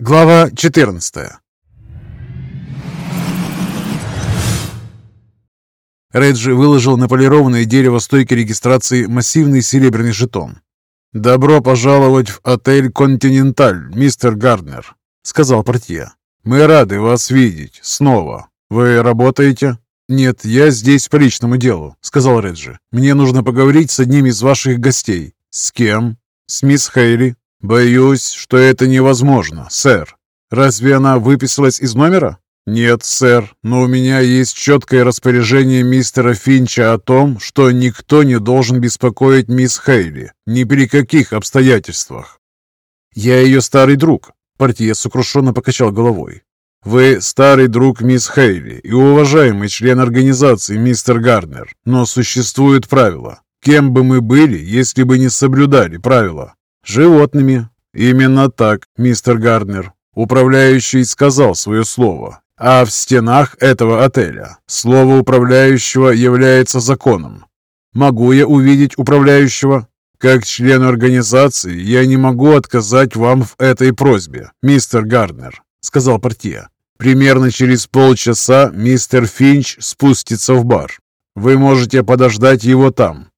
Глава 14 Реджи выложил на полированное дерево стойки регистрации массивный серебряный жетон. «Добро пожаловать в отель «Континенталь», мистер Гарднер», — сказал портье. «Мы рады вас видеть. Снова. Вы работаете?» «Нет, я здесь по личному делу», — сказал Реджи. «Мне нужно поговорить с одним из ваших гостей». «С кем?» «С мисс Хейли». «Боюсь, что это невозможно, сэр. Разве она выписалась из номера?» «Нет, сэр, но у меня есть четкое распоряжение мистера Финча о том, что никто не должен беспокоить мисс Хейли, ни при каких обстоятельствах». «Я ее старый друг», — портье сокрушенно покачал головой. «Вы старый друг мисс Хейли и уважаемый член организации мистер Гарднер, но существуют правила. Кем бы мы были, если бы не соблюдали правила? «Животными». «Именно так, мистер Гарднер. Управляющий сказал свое слово. А в стенах этого отеля слово управляющего является законом. Могу я увидеть управляющего?» «Как члену организации я не могу отказать вам в этой просьбе, мистер Гарднер», — сказал портье. «Примерно через полчаса мистер Финч спустится в бар. Вы можете подождать его там.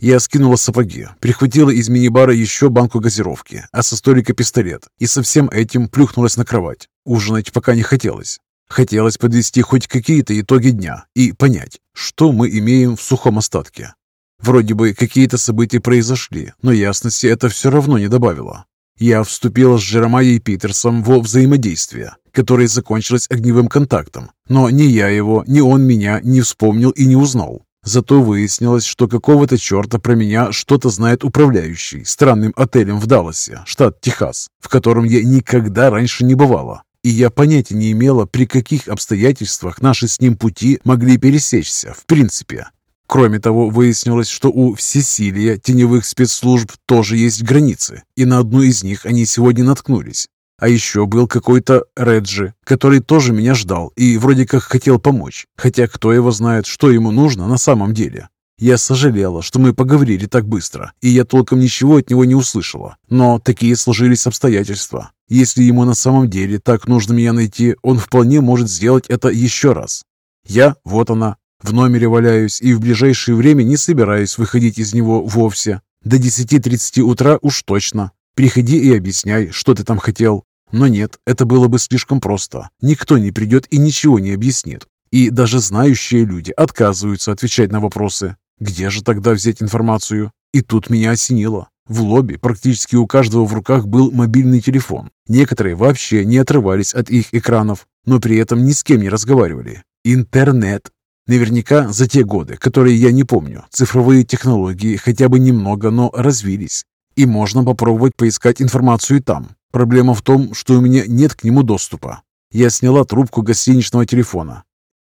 Я скинула сапоги, прихватила из мини-бара еще банку газировки, а со столика пистолет, и со всем этим плюхнулась на кровать. Ужинать пока не хотелось. Хотелось подвести хоть какие-то итоги дня и понять, что мы имеем в сухом остатке. Вроде бы какие-то события произошли, но ясности это все равно не добавило. Я вступила с Джеромайей Питерсом во взаимодействие, которое закончилось огневым контактом, но ни я его, ни он меня не вспомнил и не узнал. Зато выяснилось, что какого-то черта про меня что-то знает управляющий странным отелем в Далласе, штат Техас, в котором я никогда раньше не бывала. И я понятия не имела, при каких обстоятельствах наши с ним пути могли пересечься, в принципе. Кроме того, выяснилось, что у всесилия теневых спецслужб тоже есть границы, и на одну из них они сегодня наткнулись. А еще был какой-то Реджи, который тоже меня ждал и вроде как хотел помочь. Хотя кто его знает, что ему нужно на самом деле. Я сожалела, что мы поговорили так быстро, и я толком ничего от него не услышала. Но такие сложились обстоятельства. Если ему на самом деле так нужно меня найти, он вполне может сделать это еще раз. Я, вот она, в номере валяюсь и в ближайшее время не собираюсь выходить из него вовсе. До 10.30 утра уж точно. Приходи и объясняй, что ты там хотел. Но нет, это было бы слишком просто. Никто не придет и ничего не объяснит. И даже знающие люди отказываются отвечать на вопросы. Где же тогда взять информацию? И тут меня осенило. В лобби практически у каждого в руках был мобильный телефон. Некоторые вообще не отрывались от их экранов, но при этом ни с кем не разговаривали. Интернет. Наверняка за те годы, которые я не помню, цифровые технологии хотя бы немного, но развились. И можно попробовать поискать информацию там. Проблема в том, что у меня нет к нему доступа. Я сняла трубку гостиничного телефона.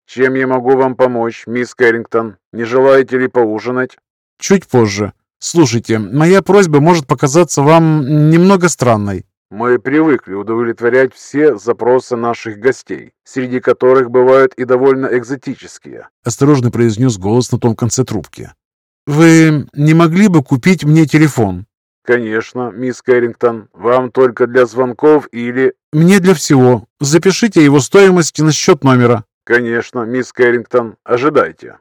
«Чем я могу вам помочь, мисс Кэррингтон? Не желаете ли поужинать?» «Чуть позже. Слушайте, моя просьба может показаться вам немного странной». «Мы привыкли удовлетворять все запросы наших гостей, среди которых бывают и довольно экзотические», осторожно произнес голос на том конце трубки. «Вы не могли бы купить мне телефон?» «Конечно, мисс Кэррингтон. Вам только для звонков или...» «Мне для всего. Запишите его стоимость на счет номера». «Конечно, мисс Кэррингтон. Ожидайте».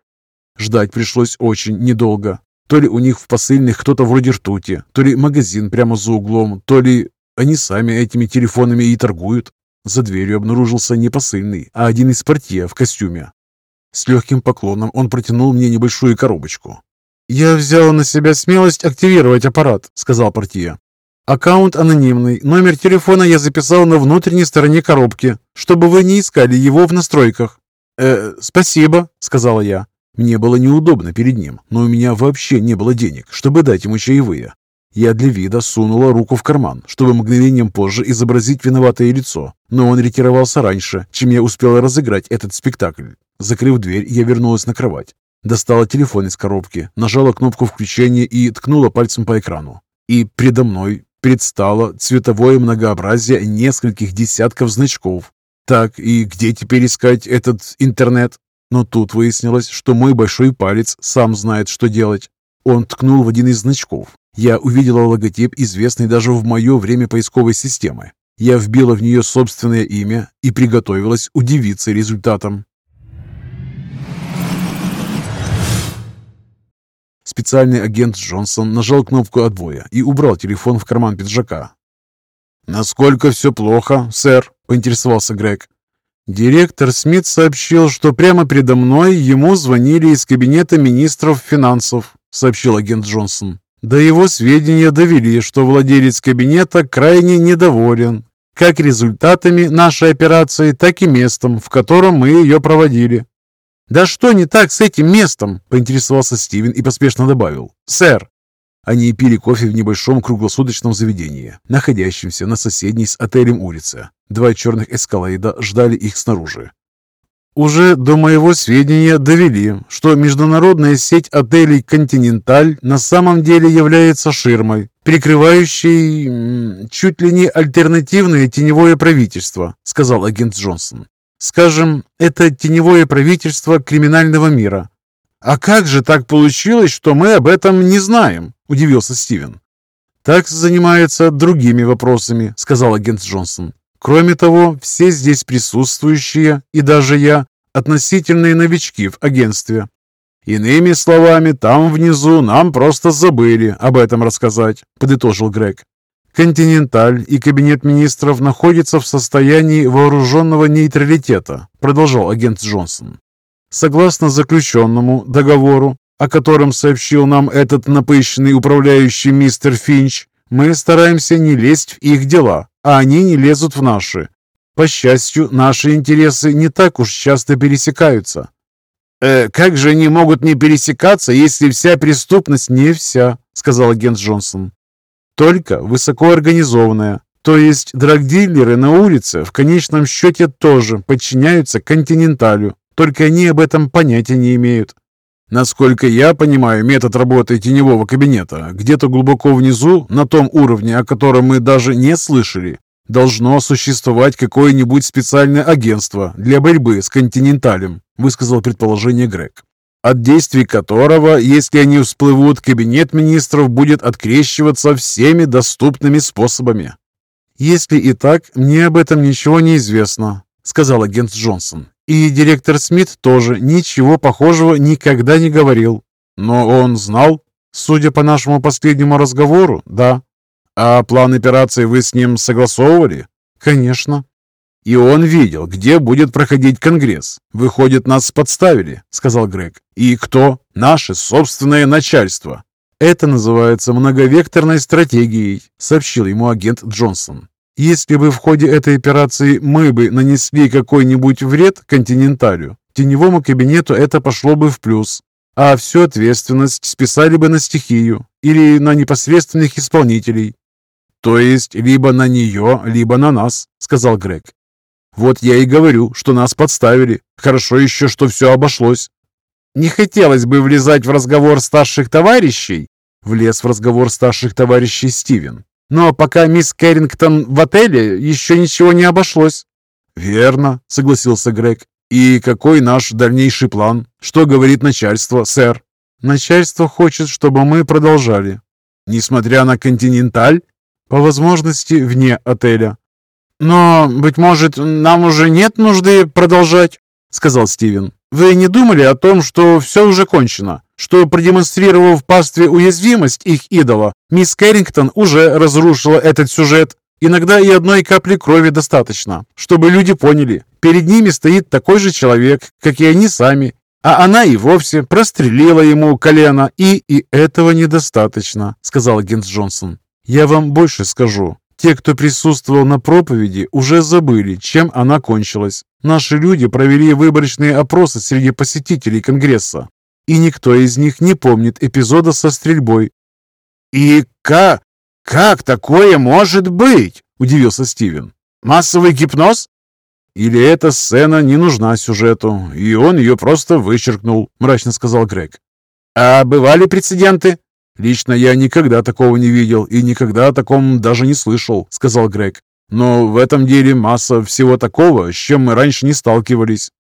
Ждать пришлось очень недолго. То ли у них в посыльных кто-то вроде ртути, то ли магазин прямо за углом, то ли они сами этими телефонами и торгуют. За дверью обнаружился не посыльный, а один из портье в костюме. С легким поклоном он протянул мне небольшую коробочку. «Я взял на себя смелость активировать аппарат», — сказал портье. «Аккаунт анонимный. Номер телефона я записал на внутренней стороне коробки, чтобы вы не искали его в настройках». «Э, спасибо», — сказала я. Мне было неудобно перед ним, но у меня вообще не было денег, чтобы дать ему чаевые. Я для вида сунула руку в карман, чтобы мгновением позже изобразить виноватое лицо, но он ретировался раньше, чем я успела разыграть этот спектакль. Закрыв дверь, я вернулась на кровать. Достала телефон из коробки, нажала кнопку включения и ткнула пальцем по экрану. И предо мной предстало цветовое многообразие нескольких десятков значков. Так, и где теперь искать этот интернет? Но тут выяснилось, что мой большой палец сам знает, что делать. Он ткнул в один из значков, Я увидела логотип, известный даже в мое время поисковой системы. Я вбила в нее собственное имя и приготовилась удивиться результатом. Специальный агент Джонсон нажал кнопку отбоя и убрал телефон в карман пиджака. «Насколько все плохо, сэр?» – поинтересовался Грег. Директор Смит сообщил, что прямо передо мной ему звонили из кабинета министров финансов, сообщил агент Джонсон. До его сведения довели, что владелец кабинета крайне недоволен как результатами нашей операции, так и местом, в котором мы ее проводили. «Да что не так с этим местом?» – поинтересовался Стивен и поспешно добавил. «Сэр!» Они пили кофе в небольшом круглосуточном заведении, находящемся на соседней с отелем улице. Два черных эскалейда ждали их снаружи. Уже до моего сведения довели, что международная сеть отелей «Континенталь» на самом деле является ширмой, прикрывающей чуть ли не альтернативное теневое правительство, сказал агент Джонсон. Скажем, это теневое правительство криминального мира. А как же так получилось, что мы об этом не знаем? Удивился Стивен. Так занимается другими вопросами, сказал агент Джонсон. Кроме того, все здесь присутствующие, и даже я, относительные новички в агентстве. Иными словами, там внизу нам просто забыли об этом рассказать, подытожил Грег. «Континенталь и Кабинет министров находятся в состоянии вооруженного нейтралитета», продолжал агент Джонсон. «Согласно заключенному договору, о котором сообщил нам этот напыщенный управляющий мистер Финч, мы стараемся не лезть в их дела, а они не лезут в наши. По счастью, наши интересы не так уж часто пересекаются. «Э, «Как же они могут не пересекаться, если вся преступность не вся?» — сказал агент Джонсон. «Только высокоорганизованная. То есть драгдилеры на улице в конечном счете тоже подчиняются континенталю, только они об этом понятия не имеют. Насколько я понимаю метод работы теневого кабинета, где-то глубоко внизу, на том уровне, о котором мы даже не слышали, должно существовать какое-нибудь специальное агентство для борьбы с континенталем, высказал предположение Грег, от действий которого, если они всплывут, кабинет министров будет открещиваться всеми доступными способами. «Если и так, мне об этом ничего не известно», — сказал агент Джонсон. И директор Смит тоже ничего похожего никогда не говорил. Но он знал? Судя по нашему последнему разговору, да. А план операции вы с ним согласовывали? Конечно. И он видел, где будет проходить Конгресс. Выходит, нас подставили, сказал Грег. И кто? Наше собственное начальство. Это называется многовекторной стратегией, сообщил ему агент Джонсон. Если бы в ходе этой операции мы бы нанесли какой-нибудь вред континенталю, теневому кабинету это пошло бы в плюс, а всю ответственность списали бы на стихию или на непосредственных исполнителей. То есть либо на нее, либо на нас, сказал Грег. Вот я и говорю, что нас подставили. Хорошо еще, что все обошлось. Не хотелось бы влезать в разговор старших товарищей, влез в разговор старших товарищей Стивен. Но пока мисс Кэррингтон в отеле, еще ничего не обошлось». «Верно», — согласился Грег. «И какой наш дальнейший план? Что говорит начальство, сэр?» «Начальство хочет, чтобы мы продолжали». «Несмотря на континенталь?» «По возможности, вне отеля». «Но, быть может, нам уже нет нужды продолжать?» — сказал Стивен. «Вы не думали о том, что все уже кончено? что, продемонстрировав пастве уязвимость их идола, мисс Кэррингтон уже разрушила этот сюжет. Иногда и одной капли крови достаточно, чтобы люди поняли, перед ними стоит такой же человек, как и они сами, а она и вовсе прострелила ему колено, и... «И этого недостаточно», — сказал агент Джонсон. «Я вам больше скажу. Те, кто присутствовал на проповеди, уже забыли, чем она кончилась. Наши люди провели выборочные опросы среди посетителей Конгресса и никто из них не помнит эпизода со стрельбой. «И как? Как такое может быть?» – удивился Стивен. «Массовый гипноз?» «Или эта сцена не нужна сюжету, и он ее просто вычеркнул», – мрачно сказал Грег. «А бывали прецеденты?» «Лично я никогда такого не видел и никогда о таком даже не слышал», – сказал Грег. «Но в этом деле масса всего такого, с чем мы раньше не сталкивались.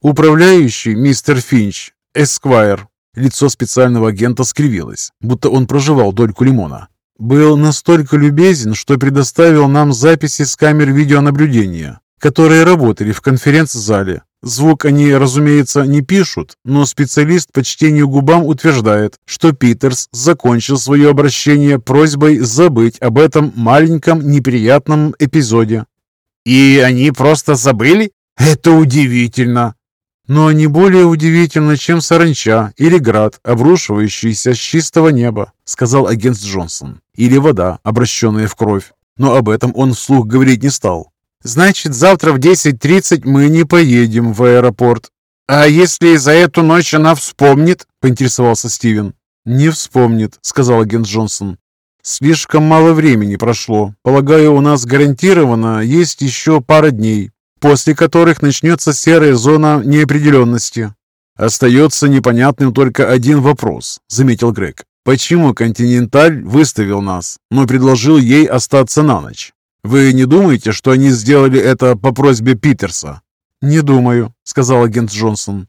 Управляющий, мистер Финч, Эсквайр, Лицо специального агента скривилось, будто он проживал дольку лимона. «Был настолько любезен, что предоставил нам записи с камер видеонаблюдения, которые работали в конференц-зале. Звук они, разумеется, не пишут, но специалист по чтению губам утверждает, что Питерс закончил свое обращение просьбой забыть об этом маленьком неприятном эпизоде. «И они просто забыли? Это удивительно!» Но не более удивительно, чем саранча или град, обрушивающийся с чистого неба, сказал агент Джонсон. Или вода, обращенная в кровь. Но об этом он вслух говорить не стал. Значит, завтра в 10.30 мы не поедем в аэропорт. А если за эту ночь она вспомнит? Поинтересовался Стивен. Не вспомнит, сказал агент Джонсон. Слишком мало времени прошло. Полагаю, у нас гарантированно есть еще пара дней, после которых начнется серая зона неопределенности. Остается непонятным только один вопрос, заметил Грег. Почему «Континенталь» выставил нас, но предложил ей остаться на ночь? Вы не думаете, что они сделали это по просьбе Питерса? Не думаю, сказал агент Джонсон.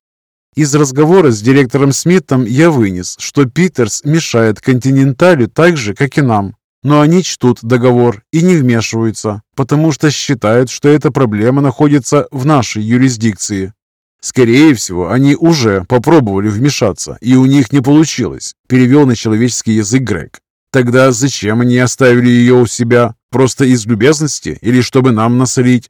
Из разговора с директором Смитом я вынес, что Питерс мешает «Континенталю» так же, как и нам. Но они чтут договор и не вмешиваются, потому что считают, что эта проблема находится в нашей юрисдикции. Скорее всего, они уже попробовали вмешаться, и у них не получилось, перевел на человеческий язык Грег. Тогда зачем они оставили ее у себя? Просто из любезности или чтобы нам насолить?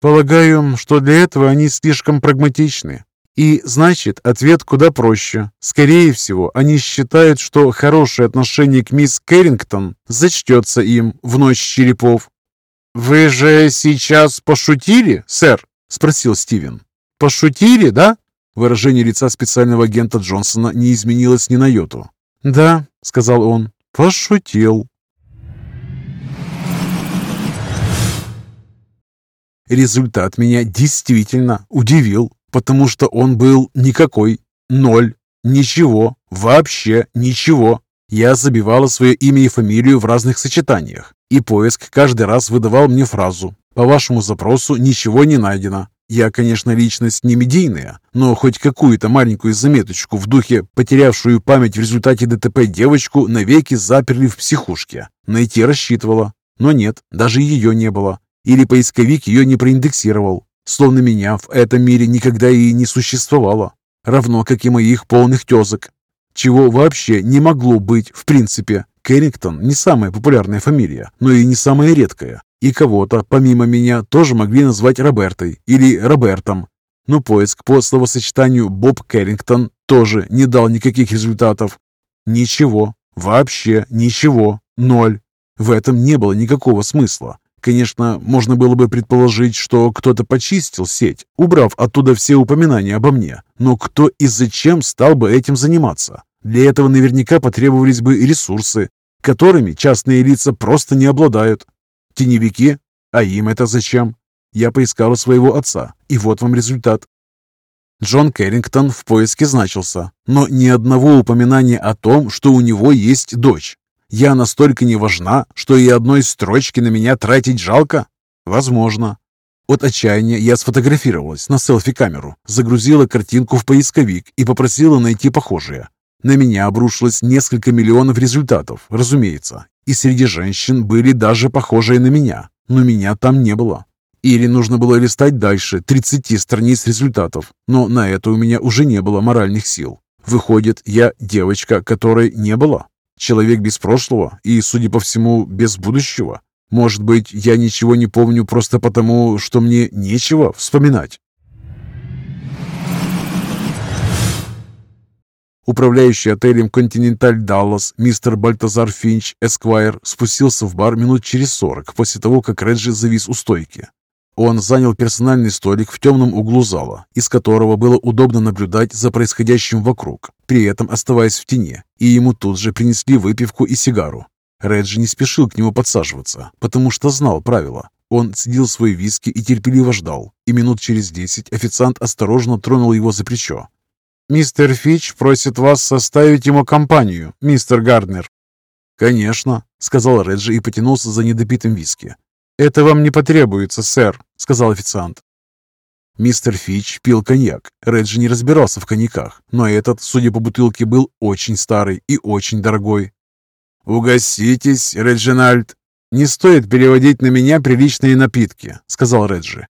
Полагаю, что для этого они слишком прагматичны. И значит, ответ куда проще. Скорее всего, они считают, что хорошее отношение к мисс Кэррингтон зачтется им в ночь черепов. «Вы же сейчас пошутили, сэр?» – спросил Стивен. «Пошутили, да?» Выражение лица специального агента Джонсона не изменилось ни на йоту. «Да», – сказал он, – «пошутил». Результат меня действительно удивил потому что он был никакой, ноль, ничего, вообще ничего. Я забивала свое имя и фамилию в разных сочетаниях, и поиск каждый раз выдавал мне фразу «По вашему запросу ничего не найдено». Я, конечно, личность не медийная, но хоть какую-то маленькую заметочку в духе потерявшую память в результате ДТП девочку навеки заперли в психушке. Найти рассчитывала, но нет, даже ее не было. Или поисковик ее не проиндексировал. Словно меня в этом мире никогда и не существовало, равно как и моих полных тезок. Чего вообще не могло быть в принципе. Кэррингтон не самая популярная фамилия, но и не самая редкая. И кого-то, помимо меня, тоже могли назвать Робертой или Робертом. Но поиск по словосочетанию «Боб Кэррингтон» тоже не дал никаких результатов. Ничего, вообще ничего, ноль. В этом не было никакого смысла. Конечно, можно было бы предположить, что кто-то почистил сеть, убрав оттуда все упоминания обо мне. Но кто и зачем стал бы этим заниматься? Для этого наверняка потребовались бы ресурсы, которыми частные лица просто не обладают. Теневики? А им это зачем? Я поискала своего отца, и вот вам результат. Джон Кэррингтон в поиске значился, но ни одного упоминания о том, что у него есть дочь. Я настолько не важна, что и одной строчки на меня тратить жалко? Возможно. От отчаяния я сфотографировалась на селфи-камеру, загрузила картинку в поисковик и попросила найти похожие. На меня обрушилось несколько миллионов результатов, разумеется. И среди женщин были даже похожие на меня, но меня там не было. Или нужно было листать дальше 30 страниц результатов, но на это у меня уже не было моральных сил. Выходит, я девочка, которой не было? Человек без прошлого и, судя по всему, без будущего. Может быть, я ничего не помню просто потому, что мне нечего вспоминать. Управляющий отелем «Континенталь Даллас» мистер Бальтазар Финч, Эсквайр, спустился в бар минут через сорок после того, как Реджи завис у стойки. Он занял персональный столик в темном углу зала, из которого было удобно наблюдать за происходящим вокруг, при этом оставаясь в тени, и ему тут же принесли выпивку и сигару. Реджи не спешил к нему подсаживаться, потому что знал правила. Он цедил свой виски и терпеливо ждал, и минут через десять официант осторожно тронул его за плечо. «Мистер Фич просит вас составить ему компанию, мистер Гарднер». «Конечно», — сказал Реджи и потянулся за недопитым виски. «Это вам не потребуется, сэр», — сказал официант. Мистер Фич пил коньяк. Реджи не разбирался в коньяках, но этот, судя по бутылке, был очень старый и очень дорогой. «Угоститесь, Реджинальд!» «Не стоит переводить на меня приличные напитки», — сказал Реджи.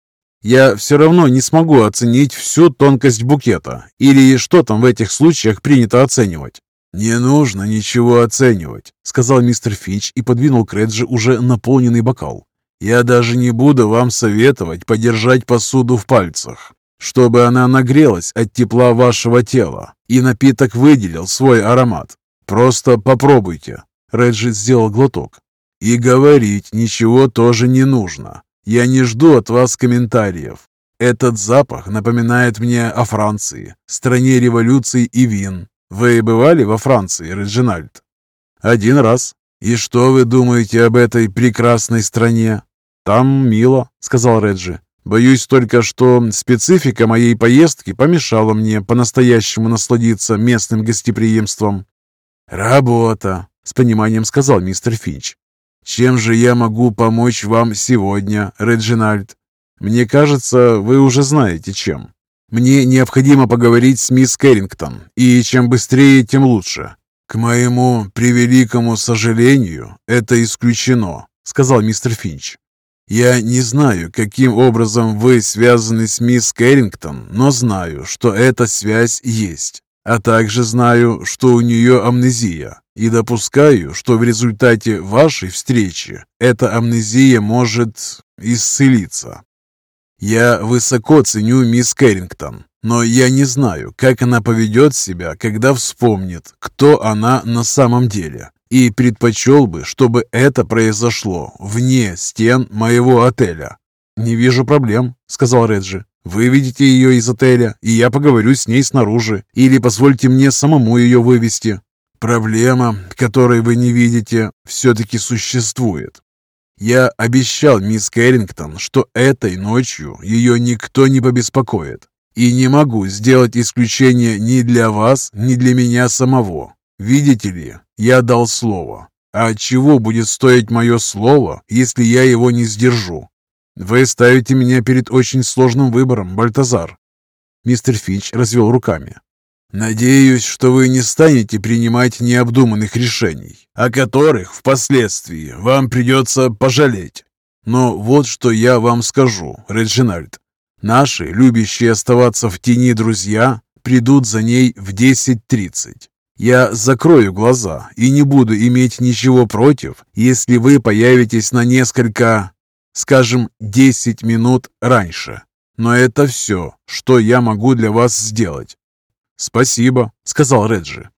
«Я все равно не смогу оценить всю тонкость букета, или что там в этих случаях принято оценивать». «Не нужно ничего оценивать», — сказал мистер Фич и подвинул к Реджи уже наполненный бокал. «Я даже не буду вам советовать подержать посуду в пальцах, чтобы она нагрелась от тепла вашего тела, и напиток выделил свой аромат. Просто попробуйте». Реджи сделал глоток. «И говорить ничего тоже не нужно. Я не жду от вас комментариев. Этот запах напоминает мне о Франции, стране революций и вин. Вы бывали во Франции, Реджинальд? Один раз. И что вы думаете об этой прекрасной стране? Там мило, сказал Реджи. Боюсь только, что специфика моей поездки помешала мне по-настоящему насладиться местным гостеприимством. «Работа», — с пониманием сказал мистер Финч. «Чем же я могу помочь вам сегодня, Реджинальд?» «Мне кажется, вы уже знаете, чем. Мне необходимо поговорить с мисс Кэррингтон, и чем быстрее, тем лучше». «К моему превеликому сожалению, это исключено», — сказал мистер Финч. «Я не знаю, каким образом вы связаны с мисс Кэррингтон, но знаю, что эта связь есть, а также знаю, что у нее амнезия, и допускаю, что в результате вашей встречи эта амнезия может исцелиться. Я высоко ценю мисс Кэррингтон, но я не знаю, как она поведет себя, когда вспомнит, кто она на самом деле, и предпочел бы, чтобы это произошло вне стен моего отеля». «Не вижу проблем», — сказал Реджи. «Выведите ее из отеля, и я поговорю с ней снаружи, или позвольте мне самому ее вывести». «Проблема, которой вы не видите, все-таки существует. Я обещал мисс Кэррингтон, что этой ночью ее никто не побеспокоит. И не могу сделать исключение ни для вас, ни для меня самого. Видите ли, я дал слово. А чего будет стоить мое слово, если я его не сдержу? Вы ставите меня перед очень сложным выбором, Бальтазар. Мистер Финч развел руками. Надеюсь, что вы не станете принимать необдуманных решений, о которых впоследствии вам придется пожалеть. Но вот что я вам скажу, Реджинальд. Наши, любящие оставаться в тени друзья, придут за ней в 10.30. Я закрою глаза и не буду иметь ничего против, если вы появитесь на несколько, скажем, 10 минут раньше. Но это все, что я могу для вас сделать. «Спасибо», — сказал Реджи.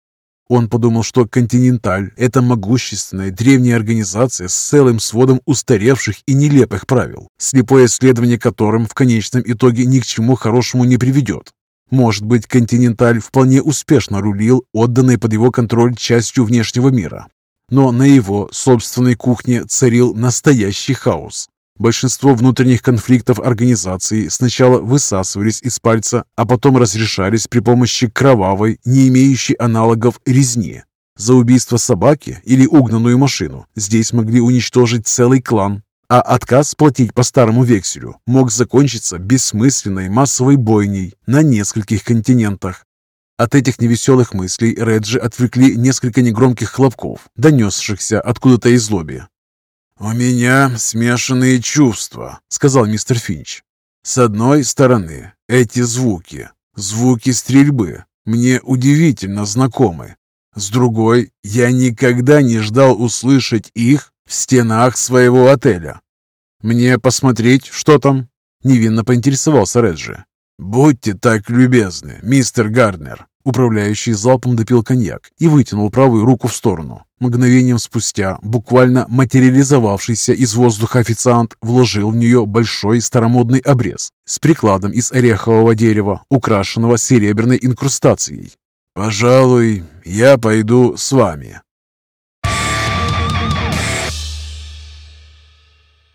Он подумал, что «Континенталь» — это могущественная древняя организация с целым сводом устаревших и нелепых правил, слепое следование которым в конечном итоге ни к чему хорошему не приведет. Может быть, «Континенталь» вполне успешно рулил отданной под его контроль частью внешнего мира. Но на его собственной кухне царил настоящий хаос. Большинство внутренних конфликтов организации сначала высасывались из пальца, а потом разрешались при помощи кровавой, не имеющей аналогов резни. За убийство собаки или угнанную машину здесь могли уничтожить целый клан, а отказ платить по старому векселю мог закончиться бессмысленной массовой бойней на нескольких континентах. От этих невеселых мыслей Реджи отвлекли несколько негромких хлопков, донесшихся откуда-то из лобби. «У меня смешанные чувства», — сказал мистер Финч. «С одной стороны, эти звуки, звуки стрельбы, мне удивительно знакомы. С другой, я никогда не ждал услышать их в стенах своего отеля. Мне посмотреть, что там?» — невинно поинтересовался Реджи. «Будьте так любезны, мистер Гарднер». Управляющий залпом допил коньяк и вытянул правую руку в сторону. Мгновением спустя, буквально материализовавшийся из воздуха официант вложил в нее большой старомодный обрез с прикладом из орехового дерева, украшенного серебряной инкрустацией. «Пожалуй, я пойду с вами»,